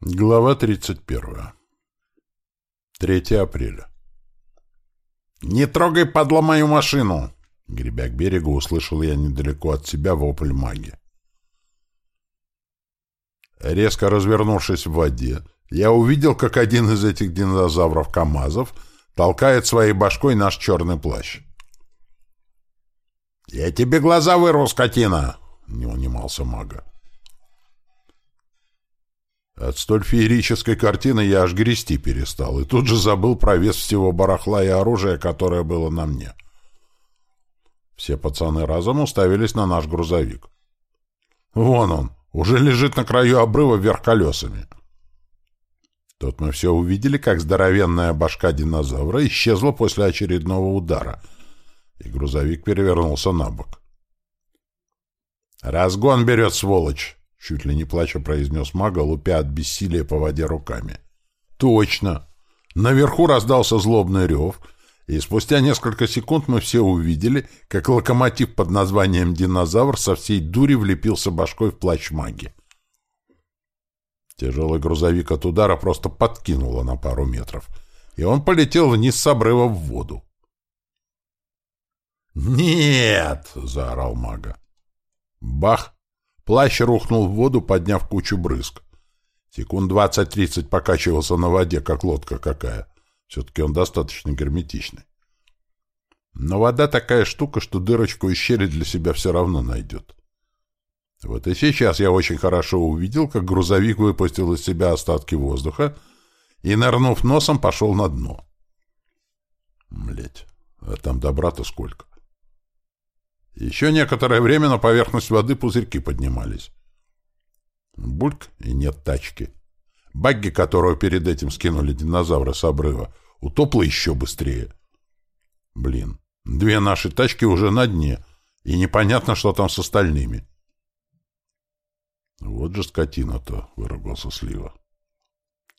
Глава 31. 3 апреля. «Не трогай, подло, мою машину!» Гребя к берегу, услышал я недалеко от себя вопль маги. Резко развернувшись в воде, я увидел, как один из этих динозавров-камазов толкает своей башкой наш черный плащ. «Я тебе глаза вырву, скотина!» — не унимался мага. От столь феерической картины я аж грести перестал, и тут же забыл про вес всего барахла и оружия, которое было на мне. Все пацаны разом уставились на наш грузовик. Вон он, уже лежит на краю обрыва вверх колесами. Тут мы все увидели, как здоровенная башка динозавра исчезла после очередного удара, и грузовик перевернулся на бок. «Разгон берет, сволочь!» Чуть ли не плача произнес мага, лупя от бессилия по воде руками. Точно! Наверху раздался злобный рев, и спустя несколько секунд мы все увидели, как локомотив под названием «Динозавр» со всей дури влепился башкой в плащ маги. Тяжелый грузовик от удара просто подкинуло на пару метров, и он полетел вниз с обрыва в воду. «Нет!» — заорал мага. Бах! Плащ рухнул в воду, подняв кучу брызг. Секунд двадцать-тридцать покачивался на воде, как лодка какая. Все-таки он достаточно герметичный. Но вода такая штука, что дырочку и щели для себя все равно найдет. Вот и сейчас я очень хорошо увидел, как грузовик выпустил из себя остатки воздуха и, нырнув носом, пошел на дно. Блять, а там добра-то сколько? Еще некоторое время на поверхность воды пузырьки поднимались. Бульк и нет тачки. Багги, которую перед этим скинули динозавры с обрыва, утопла еще быстрее. Блин, две наши тачки уже на дне, и непонятно, что там с остальными. Вот же скотина-то, — выругался Слива.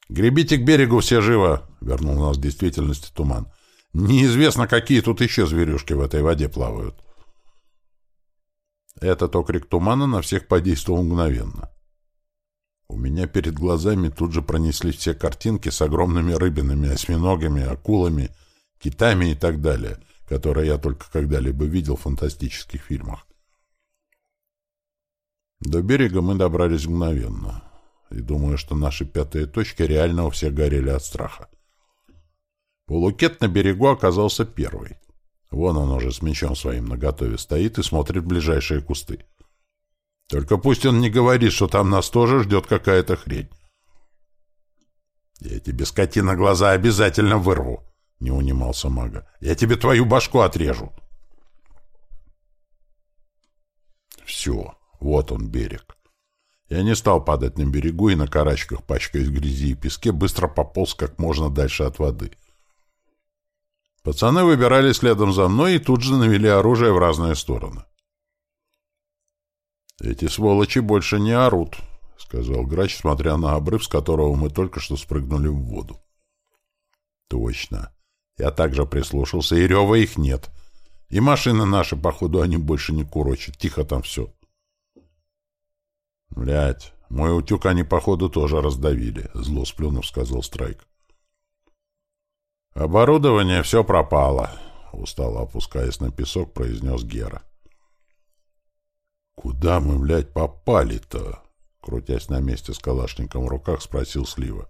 «Гребите к берегу все живо!» — вернул нас в действительности туман. «Неизвестно, какие тут еще зверюшки в этой воде плавают». Этот окрик тумана на всех подействовал мгновенно. У меня перед глазами тут же пронеслись все картинки с огромными рыбинами, осьминогами, акулами, китами и так далее, которые я только когда-либо видел в фантастических фильмах. До берега мы добрались мгновенно, и думаю, что наши пятые точки реально у всех горели от страха. Полукет на берегу оказался первый — Вон он уже с мечом своим наготове стоит и смотрит в ближайшие кусты. Только пусть он не говорит, что там нас тоже ждет какая-то хрень. «Я тебе, скотина, глаза обязательно вырву!» — не унимался мага. «Я тебе твою башку отрежу!» Все, вот он берег. Я не стал падать на берегу и на карачках, пачкаясь в грязи и песке, быстро пополз как можно дальше от воды — Пацаны выбирали следом за мной и тут же навели оружие в разные стороны. «Эти сволочи больше не орут», — сказал грач, смотря на обрыв, с которого мы только что спрыгнули в воду. «Точно. Я также прислушался, и рева их нет. И машины наши, походу, они больше не курочат. Тихо там все». «Блядь, мой утюг они, походу, тоже раздавили», — зло сплюнув, сказал Страйк. «Оборудование все пропало», — устало опускаясь на песок, произнес Гера. «Куда мы, блядь, попали-то?» — крутясь на месте с калашником в руках, спросил Слива.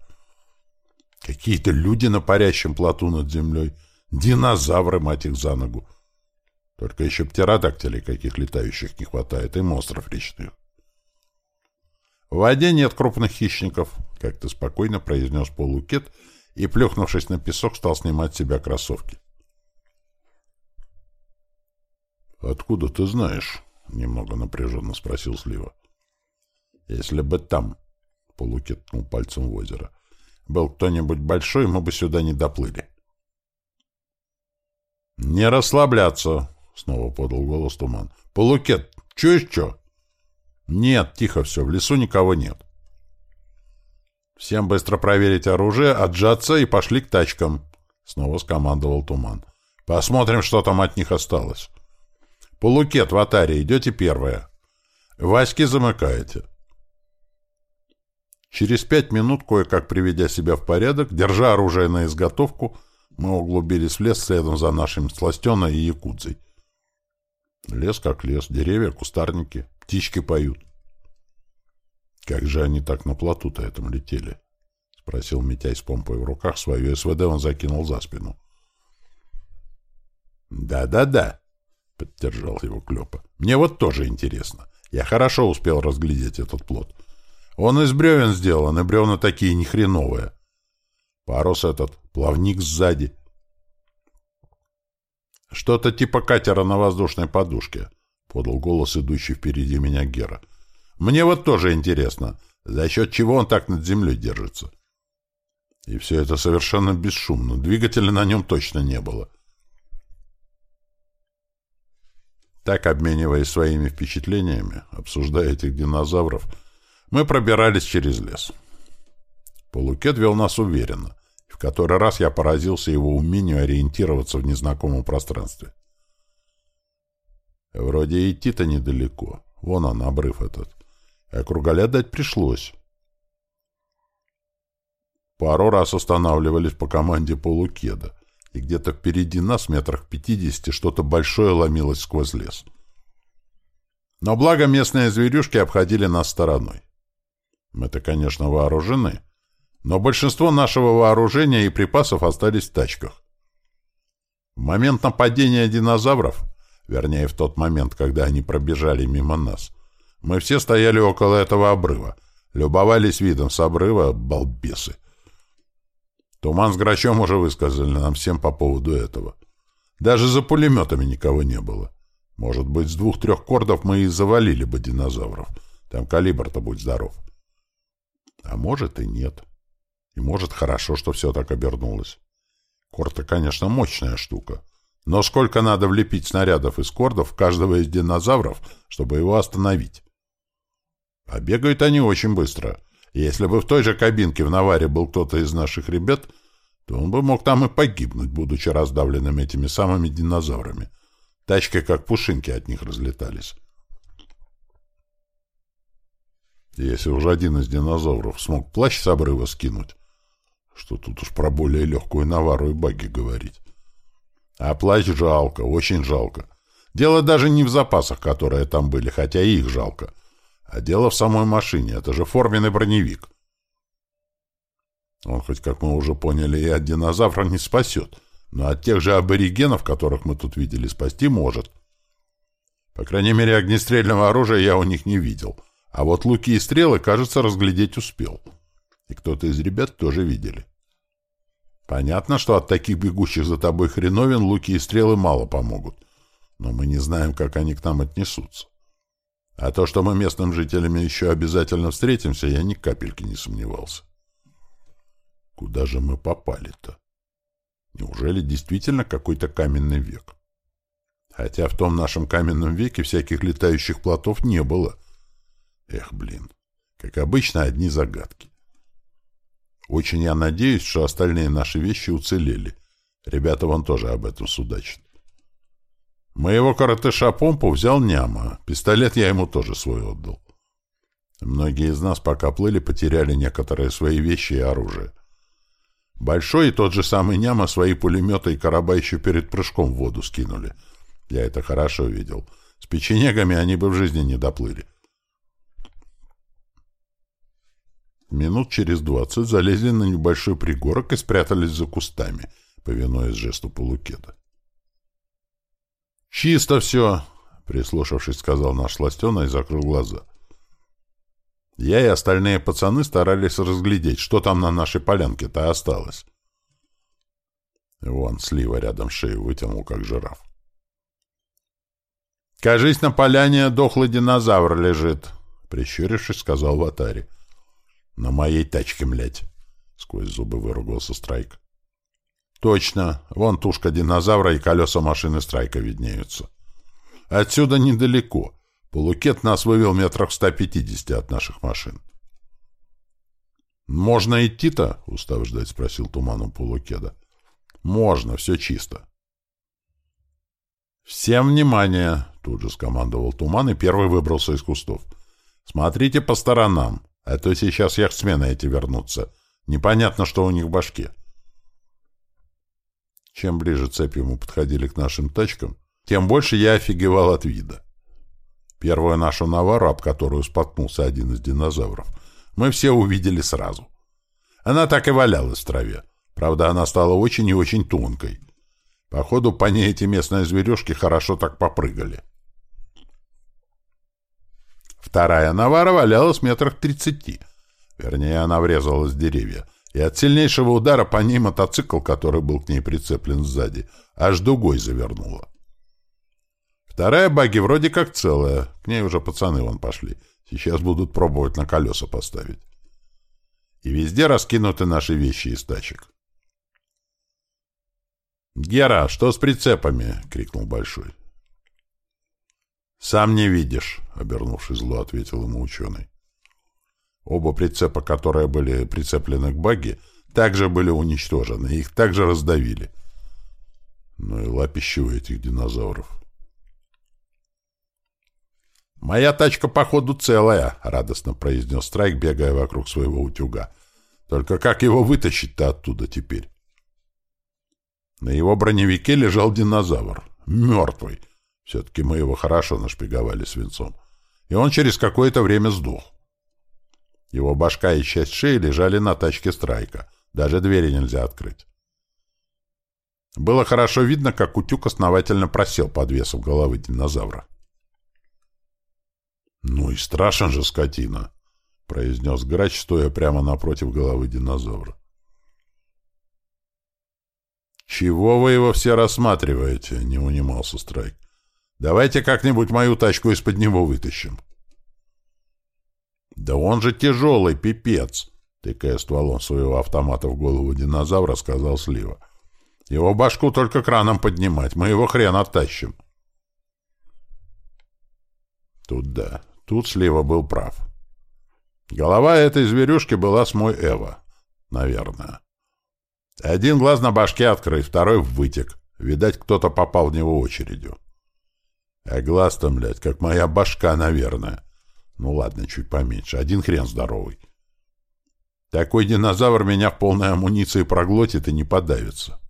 «Какие-то люди на парящем плоту над землей. Динозавры, мать их, за ногу. Только еще птеродактилей каких летающих не хватает, и монстров речных». «В воде нет крупных хищников», — как-то спокойно произнес полукет — и, плюхнувшись на песок, стал снимать с себя кроссовки. «Откуда ты знаешь?» — немного напряженно спросил Слива. «Если бы там...» — Полукет ткнул пальцем в озеро. «Был кто-нибудь большой, мы бы сюда не доплыли». «Не расслабляться!» — снова подал голос Туман. «Полукет, чуешь что?» «Нет, тихо все, в лесу никого нет». «Всем быстро проверить оружие, отжаться и пошли к тачкам», — снова скомандовал Туман. «Посмотрим, что там от них осталось. Полукет в атаре идете первое. Васьки замыкаете». Через пять минут, кое-как приведя себя в порядок, держа оружие на изготовку, мы углубились в лес следом за нашим сластеной и якудзой. Лес как лес, деревья, кустарники, птички поют. Как же они так на плоту-то этом летели? — спросил Митяй с помпой в руках. Свою СВД он закинул за спину. «Да-да-да», — поддержал его Клёпа. «Мне вот тоже интересно. Я хорошо успел разглядеть этот плод. Он из бревен сделан, и бревна такие нехреновые. Парус этот, плавник сзади. Что-то типа катера на воздушной подушке, — подал голос идущий впереди меня Гера. Мне вот тоже интересно, за счет чего он так над землей держится. И все это совершенно бесшумно, двигателя на нем точно не было. Так, обмениваясь своими впечатлениями, обсуждая этих динозавров, мы пробирались через лес. Полукет вел нас уверенно, в который раз я поразился его умению ориентироваться в незнакомом пространстве. Вроде идти-то недалеко. Вон он, обрыв этот. А кругаля дать пришлось. Пару раз останавливались по команде полукеда, и где-то впереди нас, метрах пятидесяти, что-то большое ломилось сквозь лес. Но благо местные зверюшки обходили нас стороной. Мы-то, конечно, вооружены, но большинство нашего вооружения и припасов остались в тачках. В момент нападения динозавров, вернее, в тот момент, когда они пробежали мимо нас, мы все стояли около этого обрыва, любовались видом с обрыва, балбесы. Туман с Грачом уже высказали нам всем по поводу этого. Даже за пулеметами никого не было. Может быть, с двух-трех кордов мы и завалили бы динозавров. Там калибр-то будь здоров. А может и нет. И может хорошо, что все так обернулось. Корта, конечно, мощная штука. Но сколько надо влепить снарядов из кордов в каждого из динозавров, чтобы его остановить? А бегают они очень быстро. Если бы в той же кабинке в наваре был кто-то из наших ребят, то он бы мог там и погибнуть, будучи раздавленным этими самыми динозаврами. Тачки, как пушинки, от них разлетались. Если уже один из динозавров смог плащ с обрыва скинуть, что тут уж про более легкую навару и баги говорить. А плащ жалко, очень жалко. Дело даже не в запасах, которые там были, хотя и их жалко. А дело в самой машине. Это же форменный броневик. Он хоть, как мы уже поняли, и от динозавра не спасет, но от тех же аборигенов, которых мы тут видели, спасти может. По крайней мере, огнестрельного оружия я у них не видел — а вот луки и стрелы, кажется, разглядеть успел. И кто-то из ребят тоже видели. Понятно, что от таких бегущих за тобой хреновин луки и стрелы мало помогут. Но мы не знаем, как они к нам отнесутся. А то, что мы местным жителям еще обязательно встретимся, я ни капельки не сомневался. Куда же мы попали-то? Неужели действительно какой-то каменный век? Хотя в том нашем каменном веке всяких летающих плотов не было — Эх, блин. Как обычно, одни загадки. Очень я надеюсь, что остальные наши вещи уцелели. Ребята вон тоже об этом судачат. Моего коротыша помпу взял няма. Пистолет я ему тоже свой отдал. Многие из нас, пока плыли, потеряли некоторые свои вещи и оружие. Большой и тот же самый няма свои пулеметы и короба еще перед прыжком в воду скинули. Я это хорошо видел. С печенегами они бы в жизни не доплыли. Минут через двадцать залезли на небольшой пригорок и спрятались за кустами, повинуясь жесту полукеда. «Чисто все!» — прислушавшись, сказал наш сластена и закрыл глаза. Я и остальные пацаны старались разглядеть, что там на нашей полянке-то осталось. Вон слива рядом шею вытянул, как жираф. «Кажись, на поляне дохлый динозавр лежит», — прищурившись, сказал Ватари. На моей тачке, млядь. Сквозь зубы выругался Страйк. Точно. Вон тушка динозавра и колеса машины Страйка виднеются. Отсюда недалеко. Полукет нас вывел метрах в 150 от наших машин. «Можно идти-то?» — устав ждать, спросил туманом полукеда. «Можно, все чисто». «Всем внимание!» — тут же скомандовал туман и первый выбрался из кустов. «Смотрите по сторонам. А то сейчас яхтсмены эти вернутся. Непонятно, что у них в башке. Чем ближе цепью мы подходили к нашим тачкам, тем больше я офигевал от вида. Первую нашу навару, об которую споткнулся один из динозавров, мы все увидели сразу. Она так и валялась в траве. Правда, она стала очень и очень тонкой. Походу, по ней эти местные зверюшки хорошо так попрыгали. Вторая навара валялась метрах тридцати. Вернее, она врезалась в деревья. И от сильнейшего удара по ней мотоцикл, который был к ней прицеплен сзади, аж дугой завернула. Вторая баги вроде как целая. К ней уже пацаны вон пошли. Сейчас будут пробовать на колеса поставить. И везде раскинуты наши вещи из тачек. «Гера, что с прицепами?» — крикнул Большой. «Сам не видишь», — обернувшись зло, ответил ему ученый. Оба прицепа, которые были прицеплены к баги, также были уничтожены, их также раздавили. Ну и лапищи у этих динозавров. «Моя тачка, походу, целая», — радостно произнес Страйк, бегая вокруг своего утюга. «Только как его вытащить-то оттуда теперь?» На его броневике лежал динозавр. Мертвый. Все-таки мы его хорошо нашпиговали свинцом. И он через какое-то время сдох. Его башка и часть шеи лежали на тачке Страйка. Даже двери нельзя открыть. Было хорошо видно, как утюг основательно просел под весом головы динозавра. «Ну и страшен же скотина!» — произнес грач, стоя прямо напротив головы динозавра. «Чего вы его все рассматриваете?» — не унимался Страйк. «Давайте как-нибудь мою тачку из-под него вытащим». «Да он же тяжелый, пипец!» — тыкая стволом своего автомата в голову динозавра, сказал Слива. «Его башку только краном поднимать, мы его хрен оттащим». Тут да, тут Слива был прав. Голова этой зверюшки была с мой Эва, наверное. Один глаз на башке открыт, второй вытек. Видать, кто-то попал в него очередью. А глаз-то, блядь, как моя башка, наверное. Ну ладно, чуть поменьше. Один хрен здоровый. Такой динозавр меня в полной амуниции проглотит и не подавится.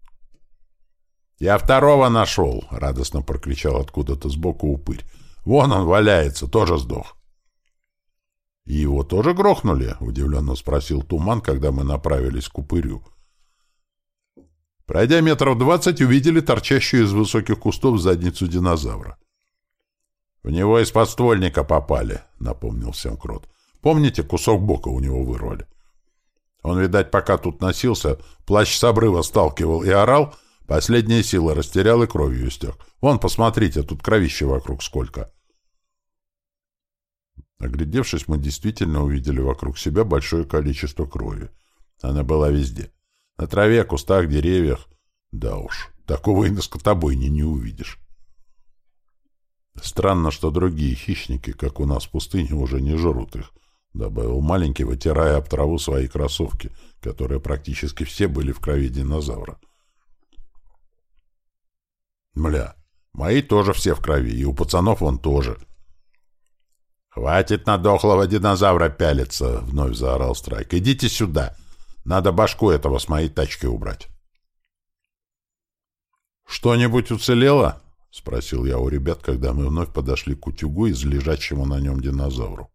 «Я второго нашел!» — радостно прокричал откуда-то сбоку упырь. «Вон он валяется, тоже сдох». «И его тоже грохнули?» — удивленно спросил Туман, когда мы направились к упырю. Пройдя метров двадцать, увидели торчащую из высоких кустов задницу динозавра. — В него из подствольника попали, — напомнил всем Крот. — Помните, кусок бока у него вырвали? Он, видать, пока тут носился, плащ с обрыва сталкивал и орал, последние силы растерял и кровью истек. Вон, посмотрите, тут кровище вокруг сколько. Оглядевшись, мы действительно увидели вокруг себя большое количество крови. Она была везде. На траве, кустах, деревьях. Да уж, такого и на скотобойне не увидишь. Странно, что другие хищники, как у нас в пустыне, уже не жрут их, — добавил маленький, вытирая об траву свои кроссовки, которые практически все были в крови динозавра. Мля, мои тоже все в крови, и у пацанов он тоже. «Хватит на дохлого динозавра пялиться!» — вновь заорал Страйк. «Идите сюда! Надо башку этого с моей тачки убрать!» «Что-нибудь уцелело?» — спросил я у ребят, когда мы вновь подошли к утюгу из лежачему на нем динозавру.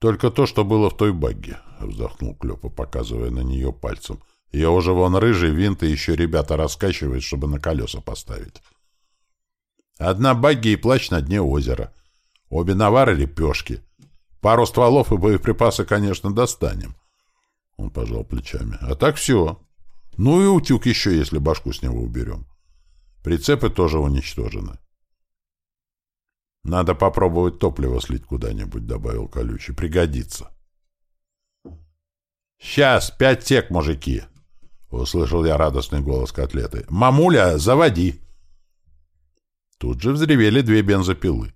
«Только то, что было в той багге», — вздохнул Клёпа, показывая на нее пальцем. «Я уже вон рыжий винт и еще ребята раскачивают, чтобы на колеса поставить. Одна багги и плащ на дне озера. Обе навары лепешки. Пару стволов и боеприпасы, конечно, достанем». Он пожал плечами. «А так все. Ну и утюг еще, если башку с него уберем». Прицепы тоже уничтожены. Надо попробовать топливо слить куда-нибудь, добавил колючий. Пригодится. Сейчас, пять тек, мужики! Услышал я радостный голос котлеты. Мамуля, заводи! Тут же взревели две бензопилы.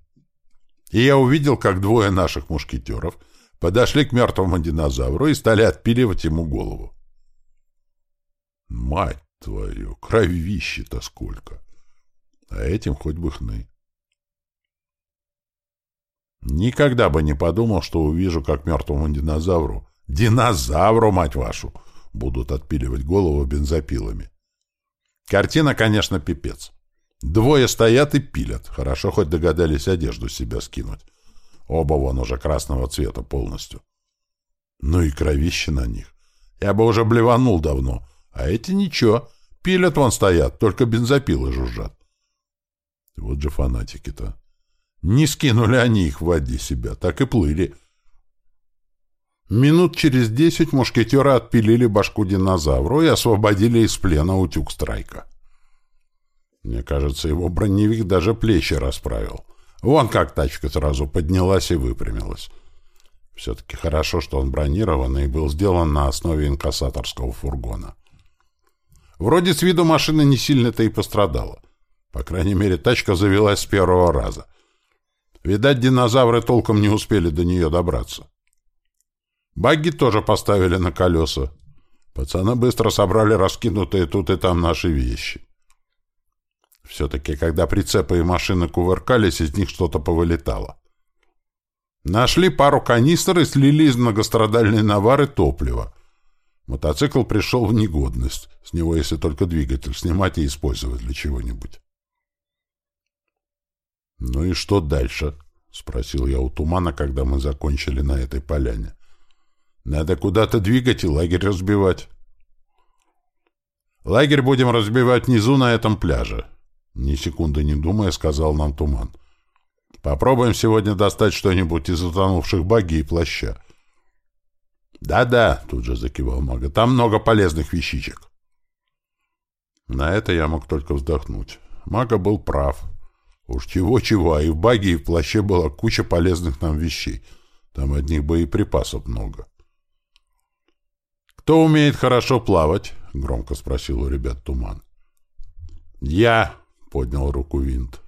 И я увидел, как двое наших мушкетеров подошли к мертвому динозавру и стали отпиливать ему голову. Мать твою, кровище-то сколько! А этим хоть бы хны. Никогда бы не подумал, что увижу, как мертвому динозавру, динозавру, мать вашу, будут отпиливать голову бензопилами. Картина, конечно, пипец. Двое стоят и пилят. Хорошо, хоть догадались одежду себя скинуть. Оба вон уже красного цвета полностью. Ну и кровище на них. Я бы уже блеванул давно. А эти ничего. Пилят вон стоят, только бензопилы жужжат. Вот же фанатики-то. Не скинули они их в воде себя, так и плыли. Минут через десять мушкетеры отпилили башку динозавру и освободили из плена утюг страйка. Мне кажется, его броневик даже плечи расправил. Вон как тачка сразу поднялась и выпрямилась. Все-таки хорошо, что он бронированный и был сделан на основе инкассаторского фургона. Вроде с виду машина не сильно-то и пострадала. По крайней мере, тачка завелась с первого раза. Видать, динозавры толком не успели до нее добраться. Багги тоже поставили на колеса. Пацаны быстро собрали раскинутые тут и там наши вещи. Все-таки, когда прицепы и машины кувыркались, из них что-то повылетало. Нашли пару канистр и слили из многострадальной навары топливо. Мотоцикл пришел в негодность. С него, если только двигатель снимать и использовать для чего-нибудь. «Ну и что дальше?» — спросил я у Тумана, когда мы закончили на этой поляне. «Надо куда-то двигать и лагерь разбивать». «Лагерь будем разбивать внизу на этом пляже», — ни секунды не думая, сказал нам Туман. «Попробуем сегодня достать что-нибудь из утонувших баги и плаща». «Да-да», — тут же закивал мага, — «там много полезных вещичек». На это я мог только вздохнуть. Мага был прав. Уж чего-чего, а и в баге, и в плаще была куча полезных нам вещей. Там одних боеприпасов много. «Кто умеет хорошо плавать?» — громко спросил у ребят Туман. «Я!» — поднял руку Винт.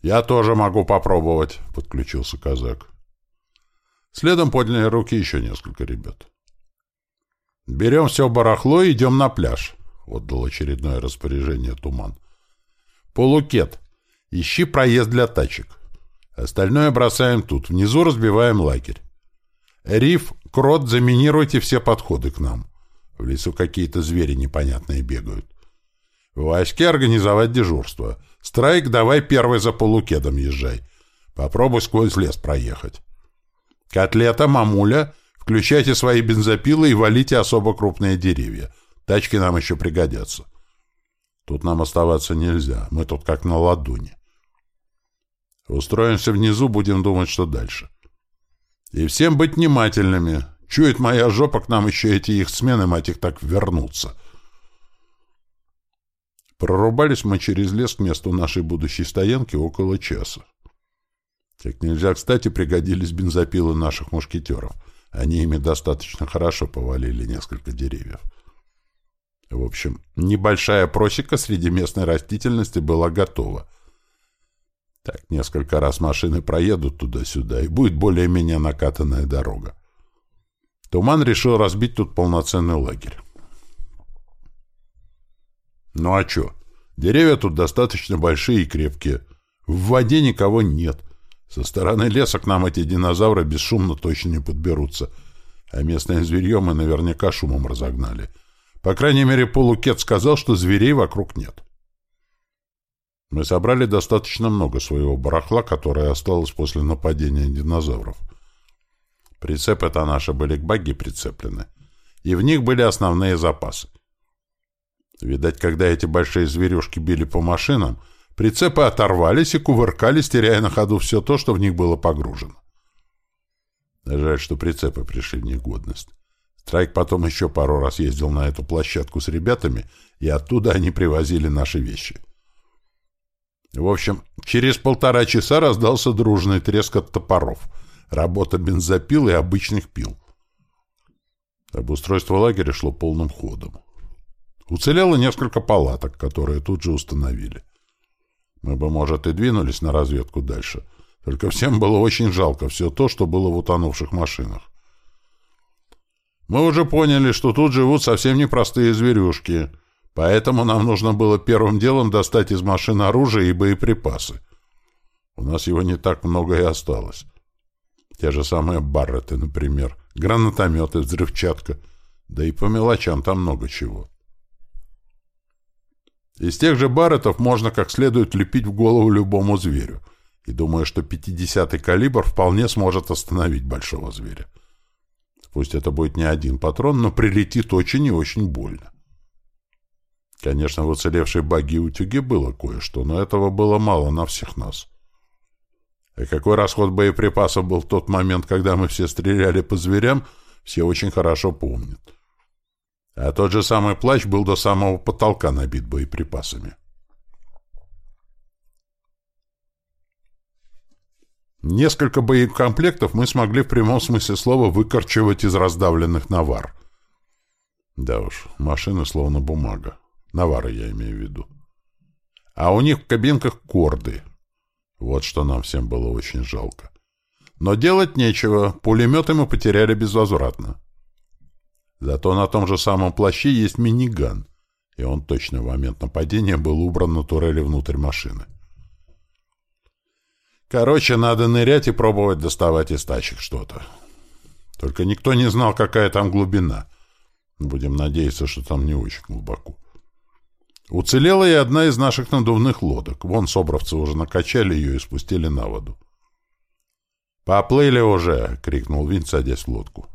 «Я тоже могу попробовать», — подключился казак. Следом подняли руки еще несколько ребят. «Берем все барахло и идем на пляж», — отдал очередное распоряжение Туман. «Полукет, ищи проезд для тачек. Остальное бросаем тут. Внизу разбиваем лагерь. Риф, Крот, заминируйте все подходы к нам. В лесу какие-то звери непонятные бегают. Ваське организовать дежурство. Страйк, давай первый за полукедом езжай. Попробуй сквозь лес проехать. Котлета, мамуля, включайте свои бензопилы и валите особо крупные деревья. Тачки нам еще пригодятся. Тут нам оставаться нельзя. Мы тут как на ладони. Устроимся внизу, будем думать, что дальше. И всем быть внимательными. Чует моя жопа, к нам еще эти их смены, мать их, так вернутся. Прорубались мы через лес к месту нашей будущей стоянки около часа. Как нельзя кстати пригодились бензопилы наших мушкетеров. Они ими достаточно хорошо повалили несколько деревьев. В общем, небольшая просека среди местной растительности была готова. Так несколько раз машины проедут туда-сюда, и будет более-менее накатанная дорога. Туман решил разбить тут полноценный лагерь. Ну а чё? Деревья тут достаточно большие и крепкие. В воде никого нет. Со стороны леса к нам эти динозавры бесшумно точно не подберутся. А местное зверье мы наверняка шумом разогнали. По крайней мере, полукет сказал, что зверей вокруг нет. Мы собрали достаточно много своего барахла, которое осталось после нападения динозавров. Прицепы-то наши были к багги прицеплены, и в них были основные запасы. Видать, когда эти большие зверюшки били по машинам, Прицепы оторвались и кувыркались, теряя на ходу все то, что в них было погружено. Жаль, что прицепы пришли в негодность. Страйк потом еще пару раз ездил на эту площадку с ребятами, и оттуда они привозили наши вещи. В общем, через полтора часа раздался дружный треск от топоров, работа бензопил и обычных пил. Обустройство лагеря шло полным ходом. Уцелело несколько палаток, которые тут же установили. Мы бы, может, и двинулись на разведку дальше. Только всем было очень жалко все то, что было в утонувших машинах. Мы уже поняли, что тут живут совсем непростые зверюшки, поэтому нам нужно было первым делом достать из машин оружие и боеприпасы. У нас его не так много и осталось. Те же самые барреты, например, гранатометы, взрывчатка. Да и по мелочам там много чего. Из тех же барретов можно как следует лепить в голову любому зверю. И думаю, что 50-й калибр вполне сможет остановить большого зверя. Пусть это будет не один патрон, но прилетит очень и очень больно. Конечно, в уцелевшей баги и утюге было кое-что, но этого было мало на всех нас. И какой расход боеприпасов был в тот момент, когда мы все стреляли по зверям, все очень хорошо помнят. А тот же самый плащ был до самого потолка набит боеприпасами. Несколько боекомплектов мы смогли в прямом смысле слова выкорчевать из раздавленных навар. Да уж, машины словно бумага. Навары я имею в виду. А у них в кабинках корды. Вот что нам всем было очень жалко. Но делать нечего, пулеметы мы потеряли безвозвратно. Зато на том же самом плаще есть миниган, и он точно в момент нападения был убран на турели внутрь машины. Короче, надо нырять и пробовать доставать из тачек что-то. Только никто не знал, какая там глубина. Будем надеяться, что там не очень глубоко. Уцелела и одна из наших надувных лодок. Вон собровцы уже накачали ее и спустили на воду. «Поплыли уже!» — крикнул Винт, садясь в лодку.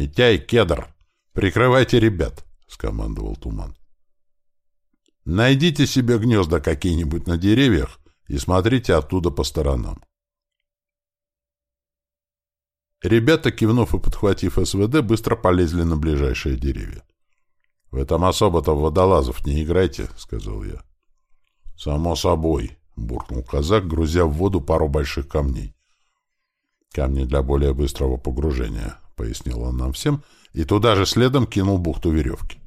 «Митяй, кедр! Прикрывайте ребят!» — скомандовал Туман. «Найдите себе гнезда какие-нибудь на деревьях и смотрите оттуда по сторонам». Ребята, кивнув и подхватив СВД, быстро полезли на ближайшие деревья. — Вы там особо-то в водолазов не играйте, — сказал я. — Само собой, — буркнул казак, грузя в воду пару больших камней. — Камни для более быстрого погружения, — пояснил он нам всем, и туда же следом кинул бухту веревки.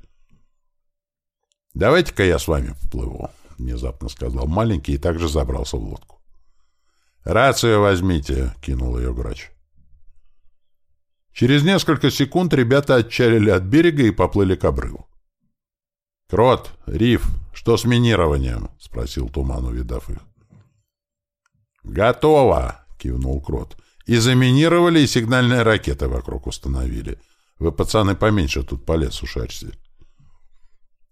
— Давайте-ка я с вами поплыву, — внезапно сказал маленький и также забрался в лодку. — Рацию возьмите, — кинул ее грач. Через несколько секунд ребята отчалили от берега и поплыли к обрыву. «Крот, Риф, что с минированием?» — спросил Туман, увидав их. «Готово!» — кивнул Крот. «И заминировали, и сигнальные ракеты вокруг установили. Вы, пацаны, поменьше тут по лесу шарьте».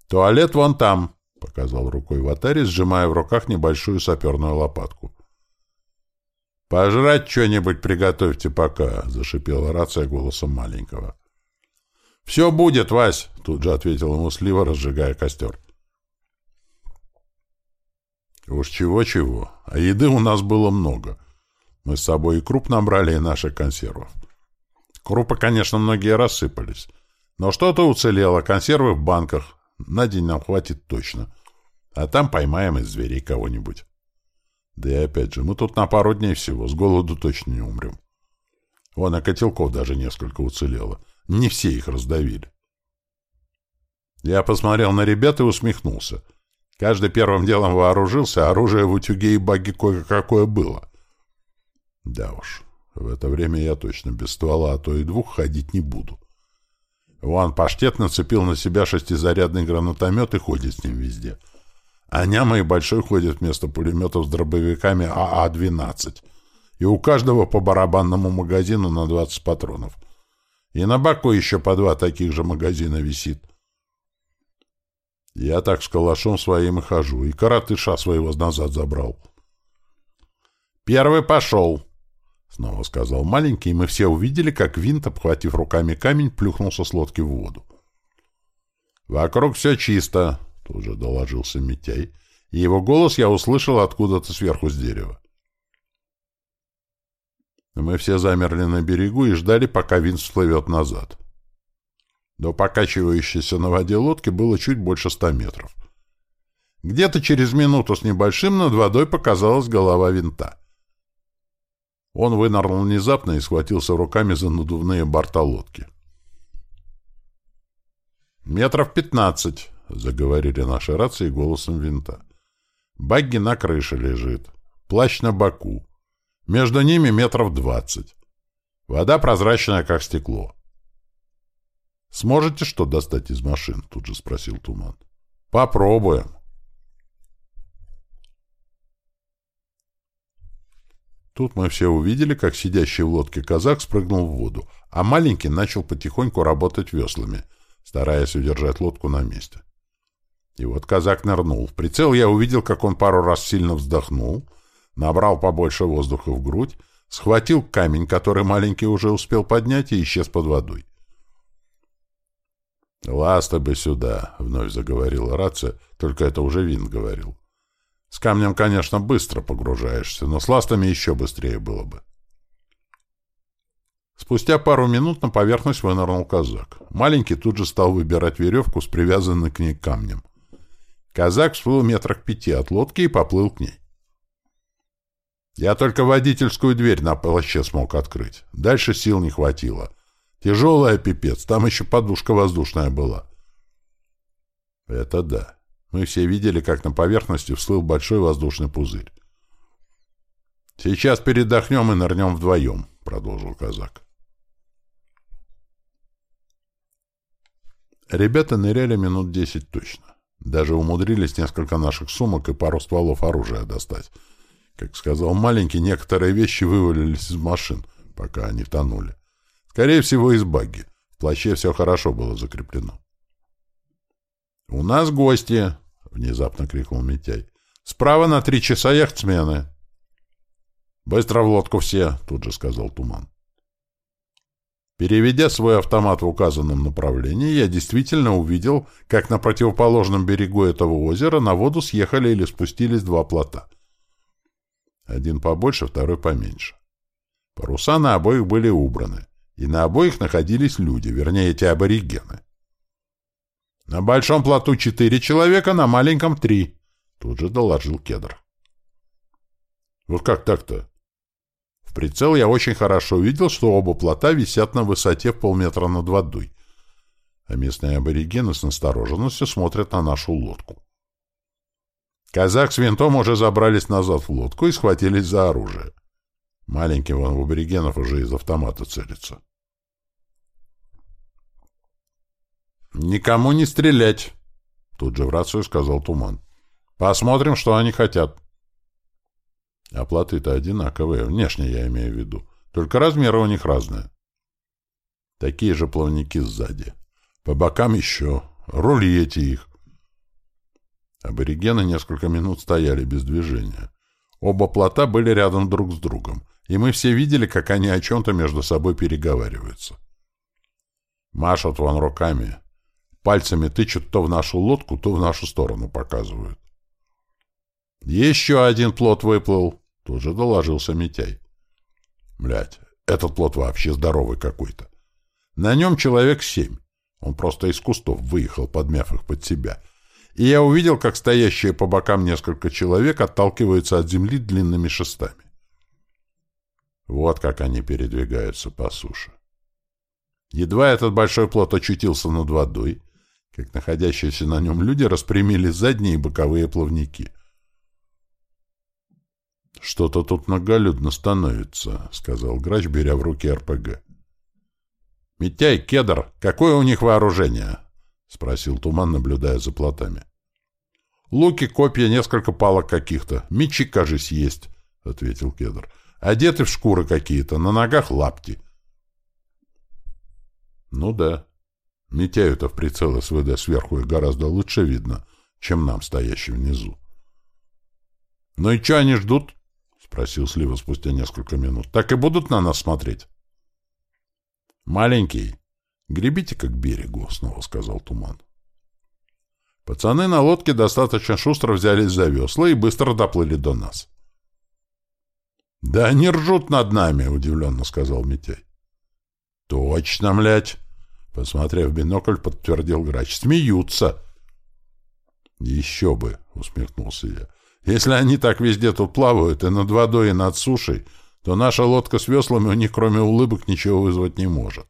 «Туалет вон там», — показал рукой Ватари, сжимая в руках небольшую саперную лопатку. «Пожрать что-нибудь приготовьте пока», — зашипела рация голосом маленького. «Все будет, Вась!» — тут же ответил ему Слива, разжигая костер. Уж чего-чего, а еды у нас было много. Мы с собой и круп набрали, и наших консервов. Крупы, конечно, многие рассыпались. Но что-то уцелело, консервы в банках. На день нам хватит точно. А там поймаем из зверей кого-нибудь. Да и опять же, мы тут на пару дней всего, с голоду точно не умрем. Вон, а котелков даже несколько уцелело. Не все их раздавили. Я посмотрел на ребят и усмехнулся. Каждый первым делом вооружился, оружие в утюге и баги кое-какое было. Да уж, в это время я точно без ствола, а то и двух ходить не буду. Вон паштет нацепил на себя шестизарядный гранатомет и ходит с ним везде. А няма и большой ходит вместо пулеметов с дробовиками АА-12. И у каждого по барабанному магазину на 20 патронов. И на боку еще по два таких же магазина висит. Я так с калашом своим и хожу, и коротыша своего назад забрал. «Первый пошел!» — снова сказал маленький, и мы все увидели, как винт, обхватив руками камень, плюхнулся с лодки в воду. «Вокруг все чисто», — тут же доложился Митяй, и его голос я услышал откуда-то сверху с дерева. Мы все замерли на берегу и ждали, пока винт всплывет назад. До покачивающейся на воде лодки было чуть больше ста метров. Где-то через минуту с небольшим над водой показалась голова винта. Он вынырнул внезапно и схватился руками за надувные борта лодки. «Метров пятнадцать», — заговорили наши рации голосом винта. «Багги на крыше лежит, плащ на боку. Между ними метров двадцать. Вода прозрачная, как стекло. «Сможете что достать из машин?» — тут же спросил Туман. «Попробуем». Тут мы все увидели, как сидящий в лодке казак спрыгнул в воду, а маленький начал потихоньку работать веслами, стараясь удержать лодку на месте. И вот казак нырнул. В прицел я увидел, как он пару раз сильно вздохнул, набрал побольше воздуха в грудь, схватил камень, который маленький уже успел поднять, и исчез под водой. «Ласта бы сюда», — вновь заговорила рация, только это уже Вин говорил. «С камнем, конечно, быстро погружаешься, но с ластами еще быстрее было бы». Спустя пару минут на поверхность вынырнул казак. Маленький тут же стал выбирать веревку с привязанной к ней камнем. Казак всплыл метрах пяти от лодки и поплыл к ней. Я только водительскую дверь на плаще смог открыть. Дальше сил не хватило. Тяжелая пипец, там еще подушка воздушная была. Это да. Мы все видели, как на поверхности всплыл большой воздушный пузырь. «Сейчас передохнем и нырнем вдвоем», — продолжил казак. Ребята ныряли минут десять точно. Даже умудрились несколько наших сумок и пару стволов оружия достать. Как сказал маленький, некоторые вещи вывалились из машин, пока они тонули. Скорее всего, из багги. В плаще все хорошо было закреплено. «У нас гости!» — внезапно крикнул Митяй. «Справа на три часа яхтсмены!» «Быстро в лодку все!» — тут же сказал Туман. Переведя свой автомат в указанном направлении, я действительно увидел, как на противоположном берегу этого озера на воду съехали или спустились два плота. Один побольше, второй поменьше. Паруса на обоих были убраны и на обоих находились люди, вернее, эти аборигены. На большом плоту четыре человека, на маленьком три, тут же доложил кедр. Вот как так-то? В прицел я очень хорошо видел, что оба плота висят на высоте в полметра над водой, а местные аборигены с настороженностью смотрят на нашу лодку. Казак с винтом уже забрались назад в лодку и схватились за оружие. Маленький вон в аборигенов уже из автомата целится. «Никому не стрелять!» Тут же в рацию сказал Туман. «Посмотрим, что они хотят». Оплаты-то одинаковые, внешне я имею в виду. Только размеры у них разные. Такие же плавники сзади. По бокам еще. Рули эти их. Аборигены несколько минут стояли без движения. Оба плота были рядом друг с другом, и мы все видели, как они о чем-то между собой переговариваются. Машут вон руками, Пальцами тычут то в нашу лодку, то в нашу сторону показывают. «Еще один плот выплыл», — тут же доложился Митяй. Блять, этот плот вообще здоровый какой-то. На нем человек семь. Он просто из кустов выехал, подмяв их под себя. И я увидел, как стоящие по бокам несколько человек отталкиваются от земли длинными шестами. Вот как они передвигаются по суше. Едва этот большой плот очутился над водой, как находящиеся на нем люди распрямили задние и боковые плавники. «Что-то тут многолюдно становится», — сказал Грач, беря в руки РПГ. «Митяй, Кедр, какое у них вооружение?» — спросил Туман, наблюдая за плотами. «Луки, копья, несколько палок каких-то. Мечи, кажись, есть», — ответил Кедр. «Одеты в шкуры какие-то, на ногах лапти». «Ну да», Митяю-то в прицел СВД сверху их гораздо лучше видно, чем нам, стоящим внизу. — Ну и что они ждут? — спросил Слива спустя несколько минут. — Так и будут на нас смотреть? — Маленький, гребите-ка к берегу, — снова сказал Туман. Пацаны на лодке достаточно шустро взялись за весла и быстро доплыли до нас. — Да они ржут над нами, — удивленно сказал Митяй. — Точно, млять! Посмотрев в бинокль, подтвердил грач. «Смеются!» «Еще бы!» — усмехнулся я. «Если они так везде тут плавают, и над водой, и над сушей, то наша лодка с веслами у них, кроме улыбок, ничего вызвать не может».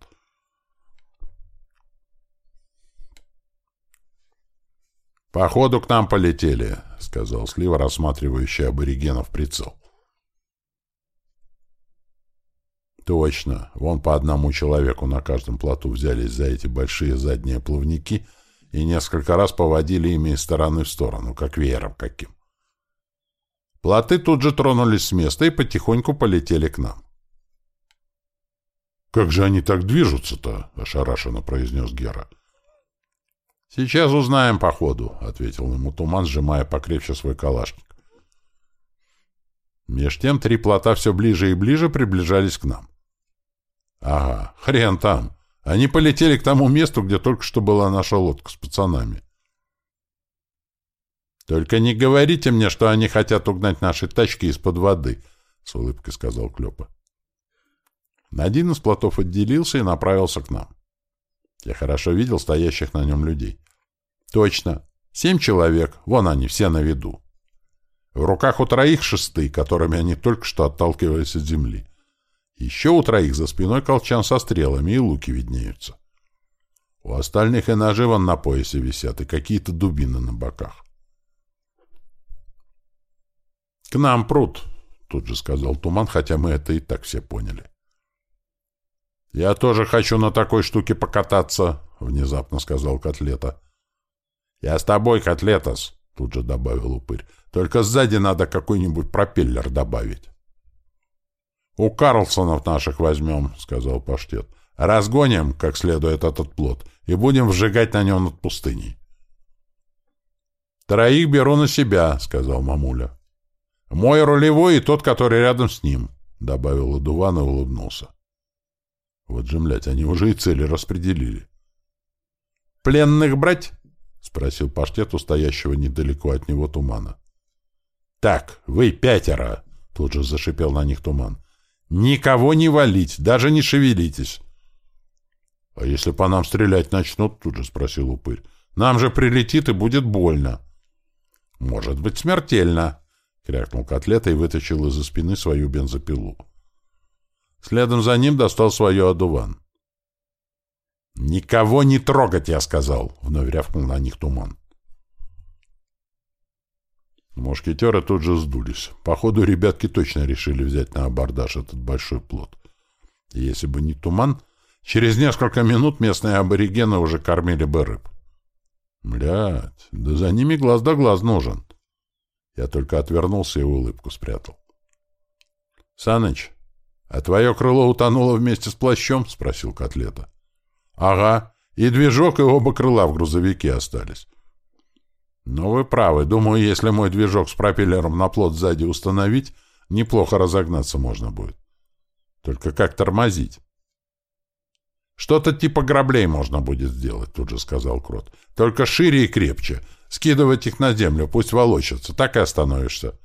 «Походу к нам полетели», — сказал Слива, рассматривающий аборигенов прицел. Точно. Вон по одному человеку на каждом плоту взялись за эти большие задние плавники и несколько раз поводили ими из стороны в сторону, как веером каким. Плоты тут же тронулись с места и потихоньку полетели к нам. «Как же они так движутся-то?» — ошарашенно произнес Гера. «Сейчас узнаем по ходу», — ответил ему Туман, сжимая покрепче свой калашник. Меж тем три плота все ближе и ближе приближались к нам. «Ага, хрен там. Они полетели к тому месту, где только что была наша лодка с пацанами. «Только не говорите мне, что они хотят угнать наши тачки из-под воды», — с улыбкой сказал Клёпа. Один из плотов отделился и направился к нам. Я хорошо видел стоящих на нем людей. Точно. Семь человек. Вон они, все на виду. В руках у троих шесты, которыми они только что отталкивались от земли. Еще у троих за спиной колчан со стрелами и луки виднеются. У остальных и ножи вон на поясе висят, и какие-то дубины на боках. «К нам прут», — тут же сказал Туман, хотя мы это и так все поняли. «Я тоже хочу на такой штуке покататься», — внезапно сказал Котлета. «Я с тобой, Котлетос», — тут же добавил Упырь. «Только сзади надо какой-нибудь пропеллер добавить». «У Карлсонов наших возьмем», — сказал Паштет. «Разгоним, как следует, этот плод, и будем вжигать на нем над пустыней». «Троих беру на себя», — сказал мамуля. «Мой рулевой и тот, который рядом с ним», — добавил Адуван и улыбнулся. Вот же, млядь, они уже и цели распределили. «Пленных брать?» — спросил паштет у стоящего недалеко от него тумана. «Так, вы пятеро!» — тут же зашипел на них туман. «Никого не валить, даже не шевелитесь!» «А если по нам стрелять начнут?» — тут же спросил упырь. «Нам же прилетит и будет больно». «Может быть, смертельно», — крякнул котлета и вытащил из-за спины свою бензопилу. Следом за ним достал свое одуван. «Никого не трогать, я сказал!» — вновь рявкнул на них туман. Мушкетеры тут же сдулись. Походу, ребятки точно решили взять на абордаж этот большой плод. Если бы не туман, через несколько минут местные аборигены уже кормили бы рыб. Блядь, да за ними глаз да глаз нужен. Я только отвернулся и улыбку спрятал. — Саныч, а твое крыло утонуло вместе с плащом? — спросил Котлета. — Ага, и движок, и оба крыла в грузовике остались. — Ну, вы правы. Думаю, если мой движок с пропеллером на плот сзади установить, неплохо разогнаться можно будет. Только как тормозить? — Что-то типа граблей можно будет сделать, — тут же сказал Крот. — Только шире и крепче. — Скидывать их на землю, пусть волочатся, так и остановишься.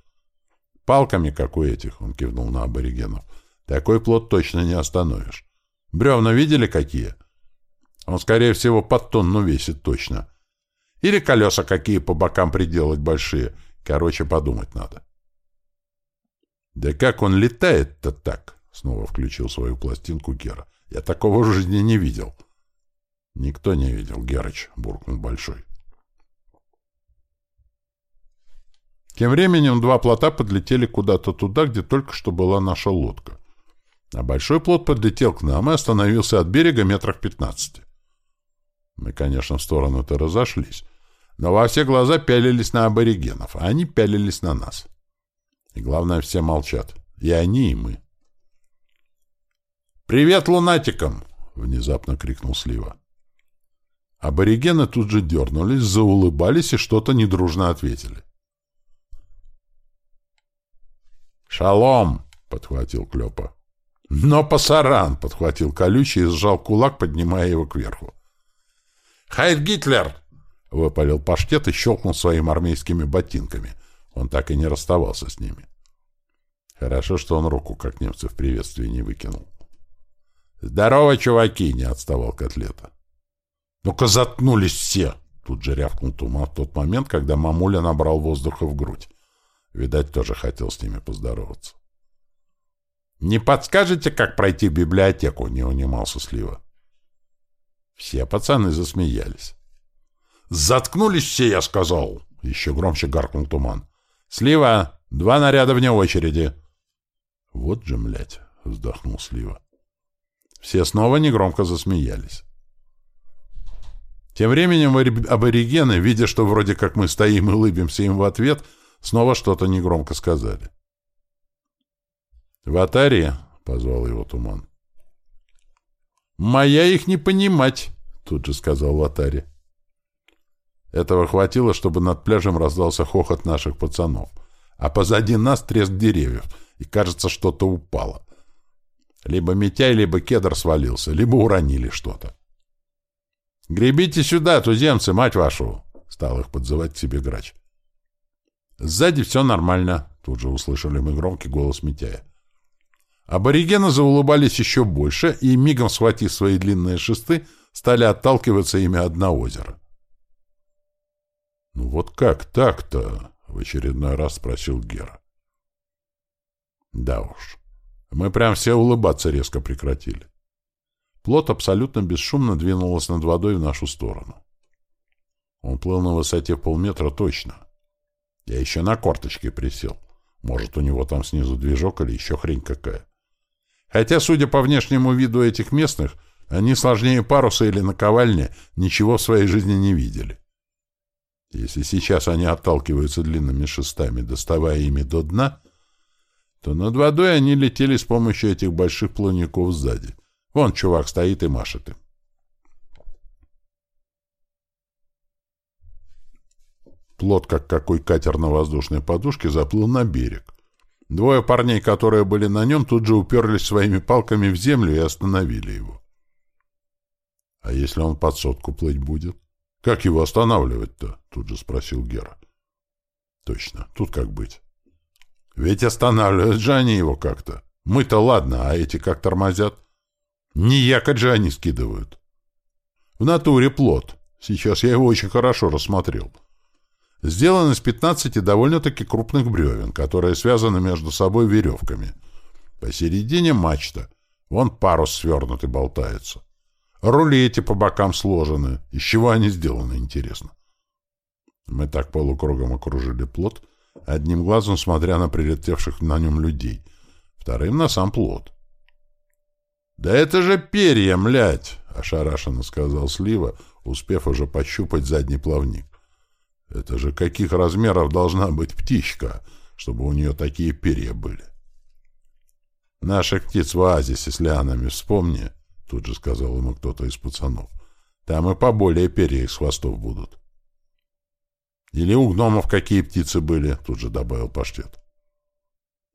Палками, как у этих, он кивнул на аборигенов, такой плод точно не остановишь. Бревна видели какие? Он, скорее всего, под тонну весит точно. Или колеса какие по бокам приделать большие. Короче, подумать надо. Да как он летает-то так? Снова включил свою пластинку Гера. Я такого в жизни не видел. Никто не видел, Герыч, буркнул Большой. Тем временем два плота подлетели куда-то туда, где только что была наша лодка. А большой плот подлетел к нам и остановился от берега метрах пятнадцати. Мы, конечно, в сторону-то разошлись, но во все глаза пялились на аборигенов, а они пялились на нас. И главное, все молчат. И они, и мы. «Привет лунатикам!» — внезапно крикнул Слива. Аборигены тут же дернулись, заулыбались и что-то недружно ответили. «Шалом!» — подхватил Клёпа. «Но пасаран!» — подхватил колючий и сжал кулак, поднимая его кверху. «Хайд Гитлер!» — выпалил паштет и щелкнул своими армейскими ботинками. Он так и не расставался с ними. Хорошо, что он руку, как немцы, в приветствии не выкинул. «Здорово, чуваки!» — не отставал котлета. «Ну-ка заткнулись все!» — тут же рявкнул Тума в тот момент, когда мамуля набрал воздуха в грудь. Видать, тоже хотел с ними поздороваться. «Не подскажете, как пройти в библиотеку?» — не унимался Слива. Все пацаны засмеялись. «Заткнулись все, я сказал!» — еще громче гаркнул Туман. «Слива, два наряда вне очереди!» «Вот же, млять!» — вздохнул Слива. Все снова негромко засмеялись. Тем временем аборигены, видя, что вроде как мы стоим и улыбимся им в ответ, — снова что-то негромко сказали. «Ватария!» — позвал его туман. «Моя их не понимать!» — тут же сказал Ватари. Этого хватило, чтобы над пляжем раздался хохот наших пацанов, а позади нас треск деревьев, и, кажется, что-то упало. Либо Митяй, либо кедр свалился, либо уронили что-то. «Гребите сюда, туземцы, мать вашу!» — стал их подзывать к себе грач. «Сзади все нормально», — тут же услышали мы громкий голос Митяя. Аборигены заулыбались еще больше и, мигом схватив свои длинные шесты, стали отталкиваться ими от дна озера. «Ну вот как так-то?» — в очередной раз спросил Гера. «Да уж, мы прям все улыбаться резко прекратили. Плот абсолютно бесшумно двинулся над водой в нашу сторону. Он плыл на высоте полметра точно. Я еще на корточке присел. Может, у него там снизу движок или еще хрень какая. Хотя, судя по внешнему виду этих местных, они сложнее паруса или наковальни ничего в своей жизни не видели. Если сейчас они отталкиваются длинными шестами, доставая ими до дна, то над водой они летели с помощью этих больших плавников сзади — Вон чувак стоит и машет им. Плот, как какой катер на воздушной подушке, заплыл на берег. Двое парней, которые были на нем, тут же уперлись своими палками в землю и остановили его. — А если он под сотку плыть будет? — Как его останавливать-то? — тут же спросил Гера. — Точно, тут как быть? — Ведь останавливают же они его как-то. Мы-то ладно, а эти как тормозят? Не якорь же они скидывают. В натуре плод. Сейчас я его очень хорошо рассмотрел. Сделан из 15 довольно-таки крупных бревен, которые связаны между собой веревками. Посередине мачта. Вон парус свернутый болтается. Рули эти по бокам сложены. Из чего они сделаны, интересно. Мы так полукругом окружили плод, одним глазом смотря на прилетевших на нем людей, вторым на сам плод. «Да это же перья, млядь!» — ошарашенно сказал Слива, успев уже пощупать задний плавник. «Это же каких размеров должна быть птичка, чтобы у нее такие перья были?» «Наших птиц в оазисе с лианами вспомни», — тут же сказал ему кто-то из пацанов. «Там и поболее перья из хвостов будут». «Или у гномов какие птицы были», — тут же добавил паштет.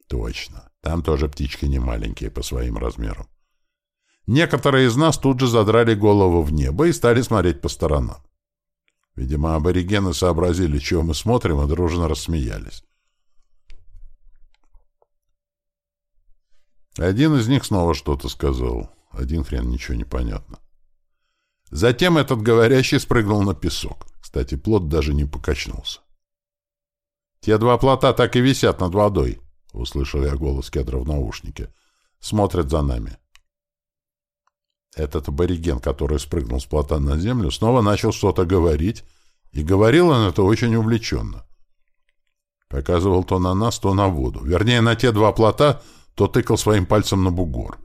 «Точно. Там тоже птички не маленькие по своим размерам. Некоторые из нас тут же задрали голову в небо и стали смотреть по сторонам. Видимо, аборигены сообразили, чего мы смотрим, и дружно рассмеялись. Один из них снова что-то сказал. Один хрен ничего не понятно. Затем этот говорящий спрыгнул на песок. Кстати, плод даже не покачнулся. «Те два плота так и висят над водой», — услышал я голос кедра в наушнике. «Смотрят за нами». Этот абориген, который спрыгнул с плота на землю, снова начал что-то говорить, и говорил он это очень увлеченно. Показывал то на нас, то на воду. Вернее, на те два плота, то тыкал своим пальцем на бугор.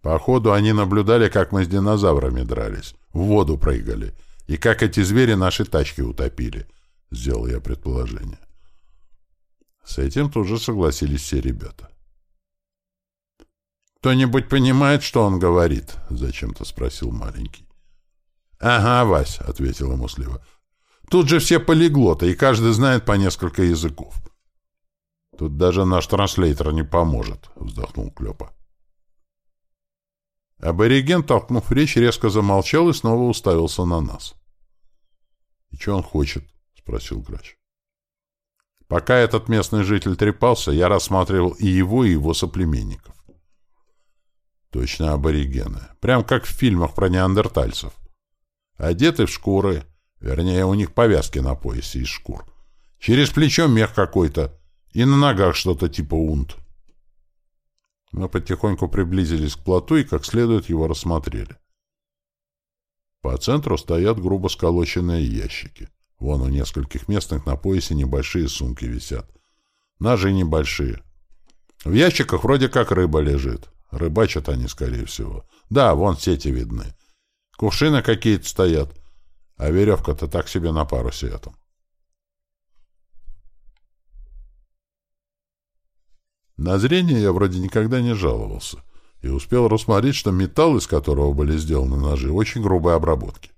Походу, они наблюдали, как мы с динозаврами дрались, в воду прыгали, и как эти звери наши тачки утопили, — сделал я предположение. С этим тоже согласились все ребята. «Кто-нибудь понимает, что он говорит?» — зачем-то спросил маленький. «Ага, Вась», — ответил ему Слива. «Тут же все полиглоты, и каждый знает по несколько языков». «Тут даже наш транслейтер не поможет», — вздохнул Клёпа. Абориген, толкнув речь, резко замолчал и снова уставился на нас. «И что он хочет?» — спросил Грач. Пока этот местный житель трепался, я рассматривал и его, и его соплеменников. Точно аборигены. Прям как в фильмах про неандертальцев. Одеты в шкуры. Вернее, у них повязки на поясе из шкур. Через плечо мех какой-то. И на ногах что-то типа унт. Мы потихоньку приблизились к плоту и как следует его рассмотрели. По центру стоят грубо сколоченные ящики. Вон у нескольких местных на поясе небольшие сумки висят. Ножи небольшие. В ящиках вроде как рыба лежит. Рыбачат они, скорее всего. Да, вон сети видны. Кувшины какие-то стоят. А веревка-то так себе на парусе этом. На зрение я вроде никогда не жаловался и успел рассмотреть, что металл, из которого были сделаны ножи, очень грубой обработки.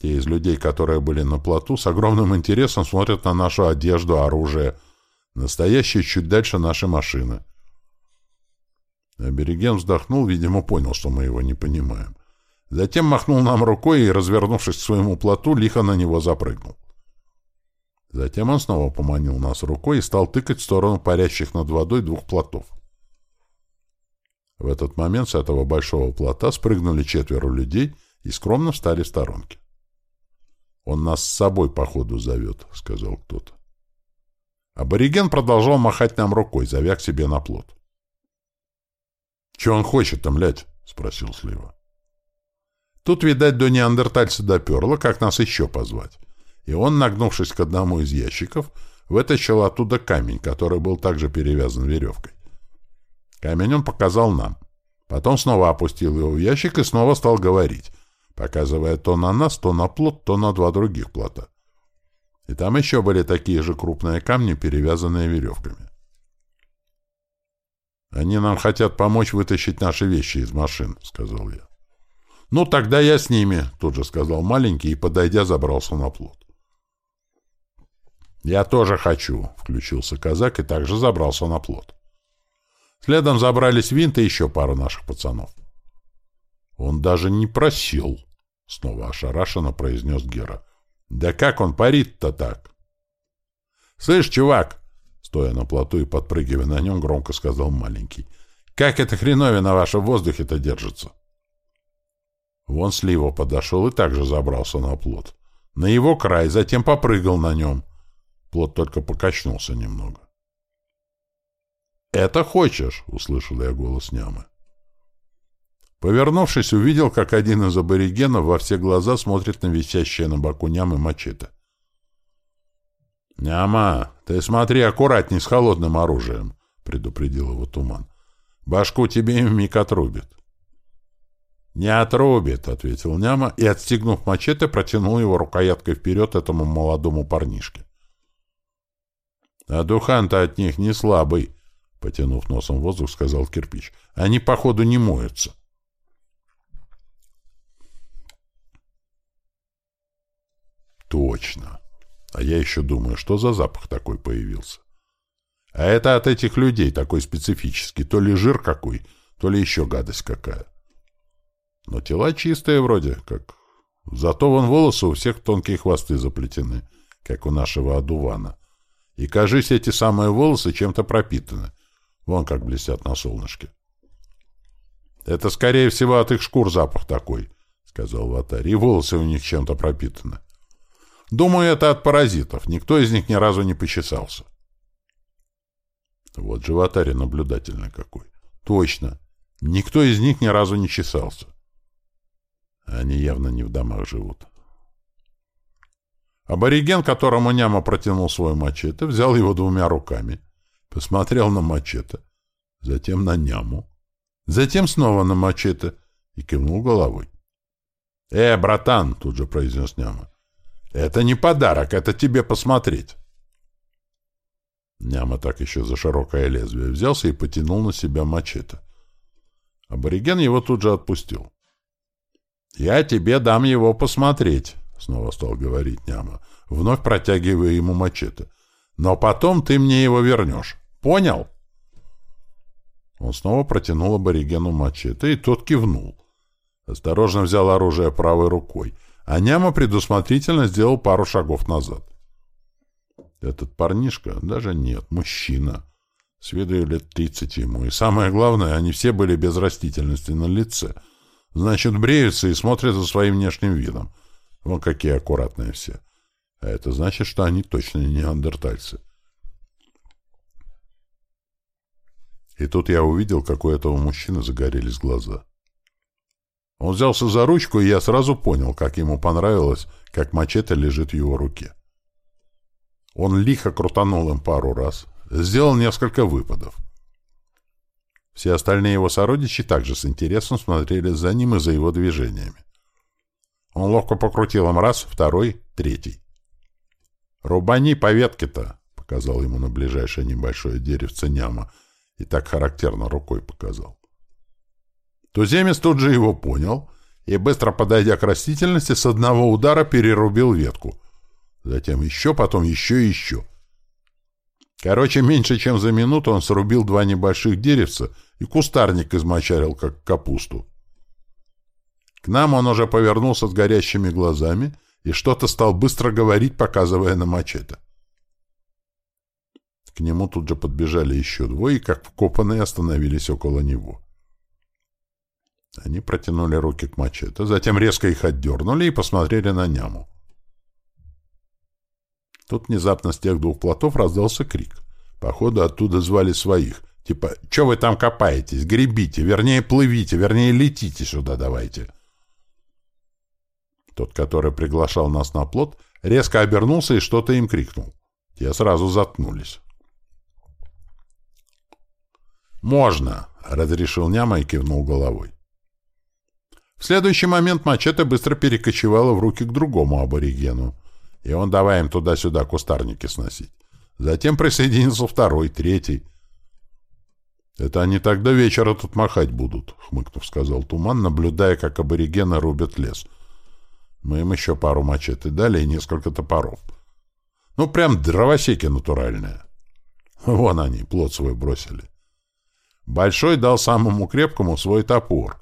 Те из людей, которые были на плоту, с огромным интересом смотрят на нашу одежду, оружие, настоящие чуть дальше наши машины. Абериген вздохнул, видимо, понял, что мы его не понимаем. Затем махнул нам рукой и, развернувшись к своему плоту, лихо на него запрыгнул. Затем он снова поманил нас рукой и стал тыкать в сторону парящих над водой двух плотов. В этот момент с этого большого плота спрыгнули четверо людей и скромно встали в сторонке. «Он нас с собой, походу, зовет», — сказал кто-то. Абориген продолжал махать нам рукой, зовя себе на плот. «Че он хочет там, лять?» — спросил Слива. Тут, видать, до неандертальца доперло, как нас еще позвать. И он, нагнувшись к одному из ящиков, вытащил оттуда камень, который был также перевязан веревкой. Камень он показал нам. Потом снова опустил его в ящик и снова стал говорить, показывая то на нас, то на плот, то на два других плота. И там еще были такие же крупные камни, перевязанные веревками. «Они нам хотят помочь вытащить наши вещи из машин», — сказал я. «Ну, тогда я с ними», — тут же сказал маленький и, подойдя, забрался на плот. «Я тоже хочу», — включился казак и также забрался на плот. Следом забрались винты и еще пару наших пацанов. «Он даже не просил», — снова ошарашенно произнес Гера. «Да как он парит-то так?» «Слышь, чувак!» — стоя на плоту и подпрыгивая на нем, громко сказал маленький. «Как эта хреновина ваша в воздухе-то держится?» Вон Слива подошел и также забрался на плот. На его край, затем попрыгал на нем. Плот только покачнулся немного. «Это хочешь?» — услышал я голос нямы. Повернувшись, увидел, как один из аборигенов во все глаза смотрит на висящее на боку нямы мачете. «Няма, ты смотри аккуратней с холодным оружием», — предупредил его туман. «Башку тебе миг отрубит». «Не отрубит», — ответил Няма и, отстегнув мачете, протянул его рукояткой вперед этому молодому парнишке. «А духан-то от них не слабый», — потянув носом воздух, сказал кирпич. «Они, походу, не моются». «Точно. А я еще думаю, что за запах такой появился?» «А это от этих людей такой специфический. То ли жир какой, то ли еще гадость какая». Но тела чистые вроде как. Зато вон волосы у всех тонкие хвосты заплетены, как у нашего одувана. И, кажись, эти самые волосы чем-то пропитаны. Вон как блестят на солнышке. «Это, скорее всего, от их шкур запах такой», — сказал Ватарь. «И волосы у них чем-то пропитаны. Думаю, это от паразитов. Никто из них ни разу не почесался». Вот же Ватарь наблюдательный какой. «Точно. Никто из них ни разу не чесался. Они явно не в домах живут. Абориген, которому Няма протянул свой мачете, взял его двумя руками, посмотрел на мачете, затем на Няму, затем снова на мачете и кивнул головой. «Э, братан!» — тут же произнес Няма. «Это не подарок, это тебе посмотреть!» Няма так еще за широкое лезвие взялся и потянул на себя мачете. Абориген его тут же отпустил. «Я тебе дам его посмотреть», — снова стал говорить Няма, вновь протягивая ему мачете. «Но потом ты мне его вернешь. Понял?» Он снова протянул аборигену мачете, и тот кивнул. Осторожно взял оружие правой рукой, а Няма предусмотрительно сделал пару шагов назад. Этот парнишка, даже нет, мужчина, с виду лет тридцать ему, и самое главное, они все были без растительности на лице — Значит, бреются и смотрят за своим внешним видом. Вон какие аккуратные все. А это значит, что они точно не неандертальцы. И тут я увидел, как у этого мужчины загорелись глаза. Он взялся за ручку, и я сразу понял, как ему понравилось, как мачете лежит в его руке. Он лихо крутанул им пару раз, сделал несколько выпадов. Все остальные его сородичи также с интересом смотрели за ним и за его движениями. Он ловко покрутил им раз, второй, третий. «Рубани по ветке-то!» — показал ему на ближайшее небольшое деревце няма и так характерно рукой показал. Туземец тут же его понял и, быстро подойдя к растительности, с одного удара перерубил ветку. Затем еще, потом еще и еще. Короче, меньше чем за минуту он срубил два небольших деревца и кустарник измочарил, как капусту. К нам он уже повернулся с горящими глазами и что-то стал быстро говорить, показывая на мачете. К нему тут же подбежали еще двое и, как вкопанные, остановились около него. Они протянули руки к мачете, затем резко их отдернули и посмотрели на няму. Тут внезапно с тех двух плотов раздался крик. Походу, оттуда звали своих. Типа, «Че вы там копаетесь? Гребите! Вернее, плывите! Вернее, летите сюда давайте!» Тот, который приглашал нас на плот, резко обернулся и что-то им крикнул. Те сразу заткнулись. «Можно!» — разрешил Няма и кивнул головой. В следующий момент мачете быстро перекочевала в руки к другому аборигену, и он давай им туда-сюда кустарники сносить. Затем присоединился второй, третий. «Это они так до вечера тут махать будут», — хмыкнув, сказал Туман, наблюдая, как аборигены рубят лес. Мы им еще пару мачете дали и несколько топоров. Ну, прям дровосеки натуральные. Вон они, плод свой бросили. Большой дал самому крепкому свой топор.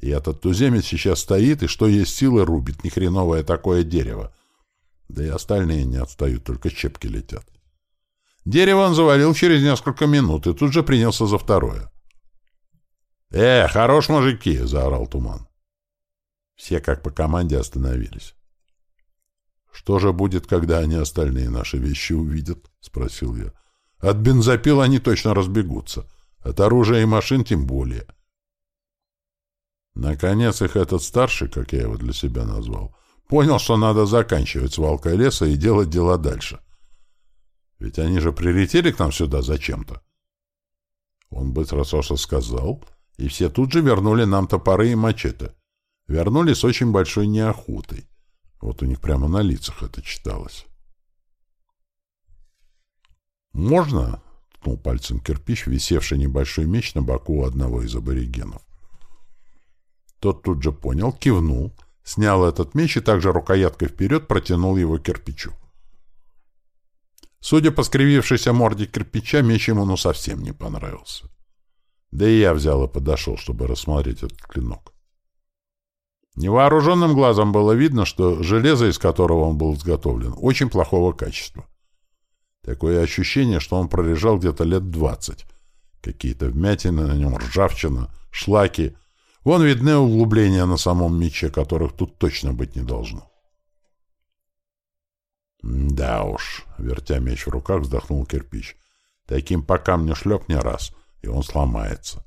И этот туземец сейчас стоит и что есть силы рубит нехреновое такое дерево. Да и остальные не отстают, только щепки летят. Дерево он завалил через несколько минут и тут же принялся за второе. «Э, хорош, мужики!» — заорал Туман. Все как по команде остановились. «Что же будет, когда они остальные наши вещи увидят?» — спросил я. «От бензопил они точно разбегутся. От оружия и машин тем более». Наконец их этот старший, как я его для себя назвал, понял, что надо заканчивать свалкой леса и делать дела дальше. Ведь они же прилетели к нам сюда зачем-то. Он быстро что сказал, и все тут же вернули нам топоры и мачете. Вернулись с очень большой неохотой. Вот у них прямо на лицах это читалось. «Можно?» — ткнул пальцем кирпич, висевший небольшой меч на боку одного из аборигенов. Тот тут же понял, кивнул, снял этот меч и также рукояткой вперед протянул его кирпичу. Судя по скривившейся морде кирпича, меч ему ну совсем не понравился. Да и я взял и подошел, чтобы рассмотреть этот клинок. Невооруженным глазом было видно, что железо, из которого он был изготовлен, очень плохого качества. Такое ощущение, что он пролежал где-то лет двадцать. Какие-то вмятины на нем, ржавчина, шлаки. Вон видны углубления на самом мече, которых тут точно быть не должно. «Да уж», — вертя меч в руках, вздохнул кирпич. «Таким по камню шлепни раз, и он сломается.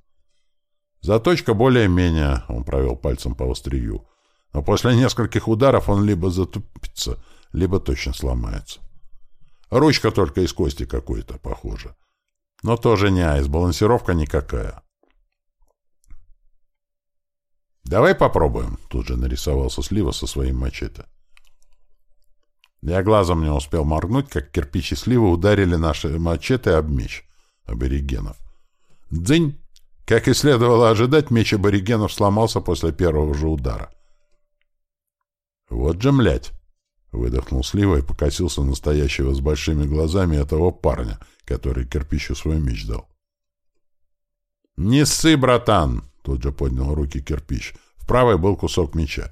Заточка более-менее, он провел пальцем по острию. Но после нескольких ударов он либо затупится, либо точно сломается. Ручка только из кости какой-то, похоже. Но тоже не айс, балансировка никакая. «Давай попробуем», — тут же нарисовался Слива со своим мачете. Я глазом не успел моргнуть, как кирпичи Слива ударили наши мачете об меч аборигенов. «Дзынь!» Как и следовало ожидать, меч аборигенов сломался после первого же удара. «Вот же, млять!» — выдохнул Слива и покосился настоящего с большими глазами этого парня, который кирпичу свой меч дал. «Не ссы, братан!» — тут же поднял руки кирпич. В правой был кусок меча.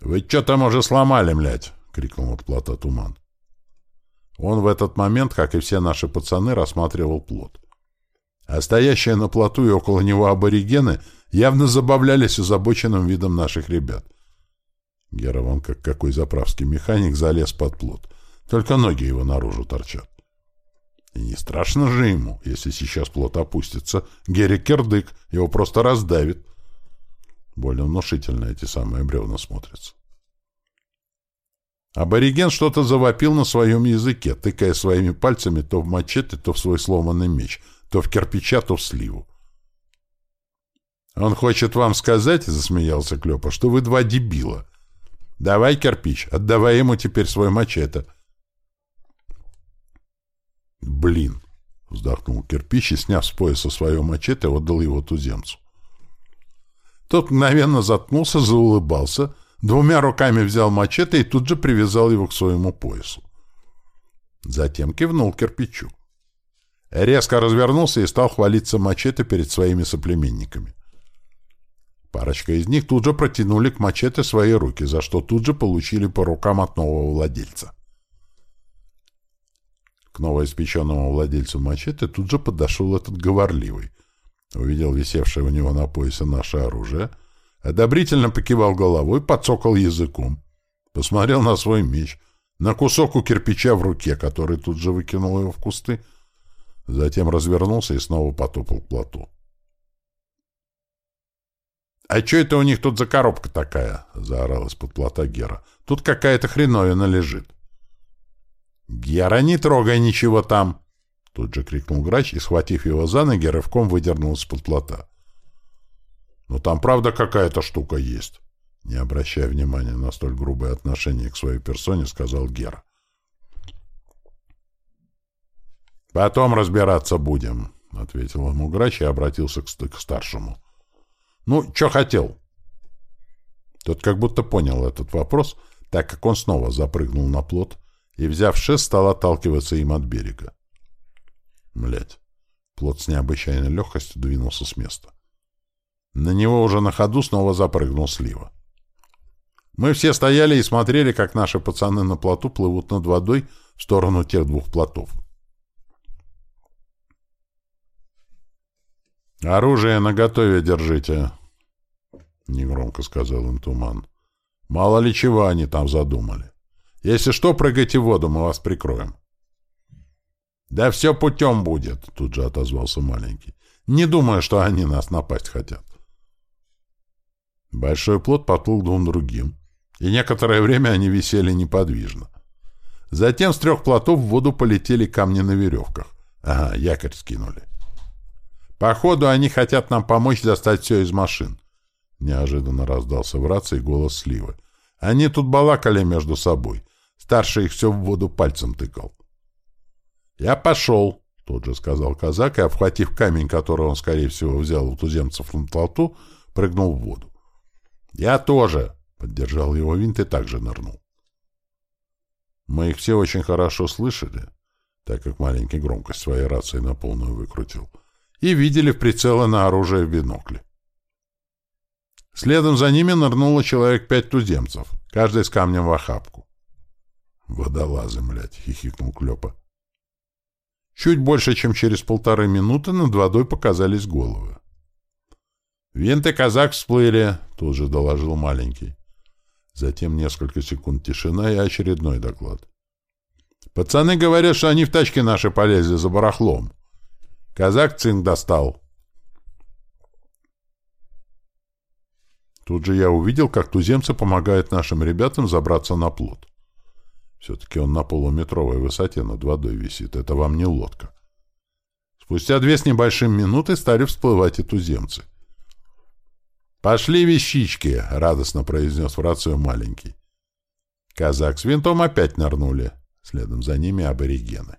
«Вы что там уже сломали, млять?» — крикнул от плота туман. Он в этот момент, как и все наши пацаны, рассматривал плот а стоящие на плоту и около него аборигены явно забавлялись озабоченным видом наших ребят. Гера вон как какой заправский механик залез под плот. Только ноги его наружу торчат. И не страшно же ему, если сейчас плот опустится. Гере кирдык, его просто раздавит. Более внушительно эти самые бревна смотрятся. Абориген что-то завопил на своем языке, тыкая своими пальцами то в мачете, то в свой сломанный меч — то в кирпича, то в сливу. «Он хочет вам сказать, — засмеялся Клёпа, — что вы два дебила. Давай, кирпич, отдавай ему теперь свой мачете». «Блин!» — вздохнул кирпич и, сняв с пояса свое мачете, отдал его туземцу. Тот мгновенно заткнулся, заулыбался, двумя руками взял мачете и тут же привязал его к своему поясу. Затем кивнул кирпичу. Резко развернулся и стал хвалиться мачете перед своими соплеменниками. Парочка из них тут же протянули к мачете свои руки, за что тут же получили по рукам от нового владельца. К новоиспеченному владельцу мачете тут же подошел этот говорливый. Увидел висевшее у него на поясе наше оружие, одобрительно покивал головой, подцокал языком, посмотрел на свой меч, на кусок у кирпича в руке, который тут же выкинул его в кусты, затем развернулся и снова потопал к плоту. «А что это у них тут за коробка такая?» — заорал из-под плота Гера. «Тут какая-то хреновина лежит». «Гера, не трогай ничего там!» Тут же крикнул грач и, схватив его за ноги, рывком выдернул из-под плота. «Но там правда какая-то штука есть?» Не обращая внимания на столь грубое отношение к своей персоне, сказал Гера. «Потом разбираться будем», — ответил ему грач и обратился к, к старшему. «Ну, что хотел?» Тот как будто понял этот вопрос, так как он снова запрыгнул на плот и, взяв шест, стал отталкиваться им от берега. Блять. Плот с необычайной легкостью двинулся с места. На него уже на ходу снова запрыгнул слива. Мы все стояли и смотрели, как наши пацаны на плоту плывут над водой в сторону тех двух плотов. «Оружие наготове держите», — негромко сказал им Туман. «Мало ли чего они там задумали. Если что, прыгайте в воду, мы вас прикроем». «Да все путем будет», — тут же отозвался маленький. «Не думаю, что они нас напасть хотят». Большой плод поплыл двум другим, и некоторое время они висели неподвижно. Затем с трех плотов в воду полетели камни на веревках. Ага, якорь скинули. Походу, они хотят нам помочь достать все из машин. Неожиданно раздался в рации голос Сливы. Они тут балакали между собой. Старший их все в воду пальцем тыкал. «Я пошел», — тут же сказал казак, и, обхватив камень, который он, скорее всего, взял у туземцев на плоту, прыгнул в воду. «Я тоже», — поддержал его винт и также нырнул. Мы их все очень хорошо слышали, так как маленький громкость своей рации на полную выкрутил — и видели в прицелы на оружие в бинокле. Следом за ними нырнуло человек пять туземцев, каждый с камнем в охапку. «Водолазы, млядь!» — хихикнул Клёпа. Чуть больше, чем через полторы минуты над водой показались головы. «Винт казак всплыли», — тут же доложил маленький. Затем несколько секунд тишина и очередной доклад. «Пацаны говорят, что они в тачке наши полезли за барахлом. Казак цинк достал. Тут же я увидел, как туземцы помогают нашим ребятам забраться на плот. Все-таки он на полуметровой высоте над водой висит. Это вам не лодка. Спустя две с небольшим минуты стали всплывать и туземцы. «Пошли вещички!» — радостно произнес в рацию маленький. Казак с винтом опять нырнули. Следом за ними аборигены.